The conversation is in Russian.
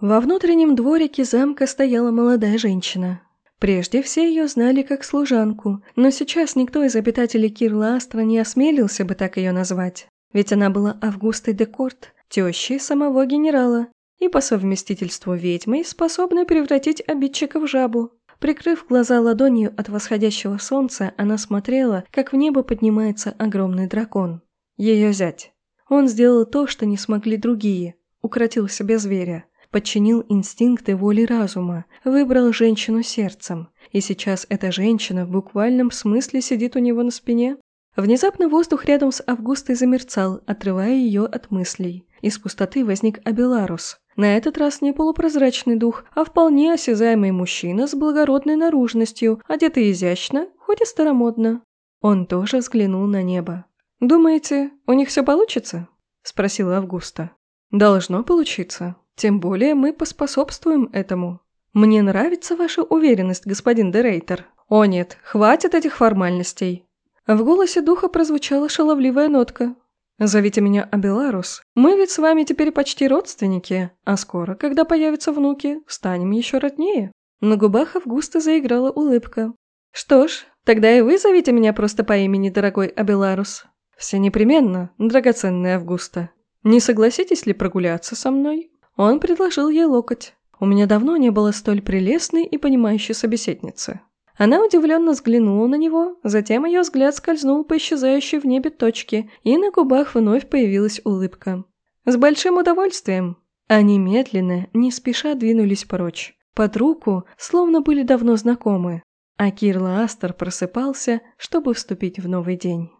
Во внутреннем дворике замка стояла молодая женщина. Прежде все ее знали как служанку, но сейчас никто из обитателей Кирла Астра не осмелился бы так ее назвать. Ведь она была Августой де Корт, тещей самого генерала, и по совместительству ведьмой, способной превратить обидчика в жабу. Прикрыв глаза ладонью от восходящего солнца, она смотрела, как в небо поднимается огромный дракон. Ее зять. Он сделал то, что не смогли другие. Укротил себе зверя. Подчинил инстинкты воли разума. Выбрал женщину сердцем. И сейчас эта женщина в буквальном смысле сидит у него на спине. Внезапно воздух рядом с Августой замерцал, отрывая ее от мыслей. Из пустоты возник Абеларус. На этот раз не полупрозрачный дух, а вполне осязаемый мужчина с благородной наружностью, одетый изящно, хоть и старомодно. Он тоже взглянул на небо. «Думаете, у них все получится?» – спросила Августа. «Должно получиться. Тем более мы поспособствуем этому. Мне нравится ваша уверенность, господин Дерейтер. О нет, хватит этих формальностей». В голосе духа прозвучала шаловливая нотка. «Зовите меня Абеларус. Мы ведь с вами теперь почти родственники, а скоро, когда появятся внуки, станем еще роднее». На губах Августа заиграла улыбка. «Что ж, тогда и вы зовите меня просто по имени, дорогой Абеларус». «Все непременно, драгоценная Августа. Не согласитесь ли прогуляться со мной?» Он предложил ей локоть. «У меня давно не было столь прелестной и понимающей собеседницы». Она удивленно взглянула на него, затем ее взгляд скользнул по исчезающей в небе точке, и на губах вновь появилась улыбка. «С большим удовольствием!» Они медленно, не спеша двинулись прочь. Под руку, словно были давно знакомы. А Кирла Астер просыпался, чтобы вступить в новый день.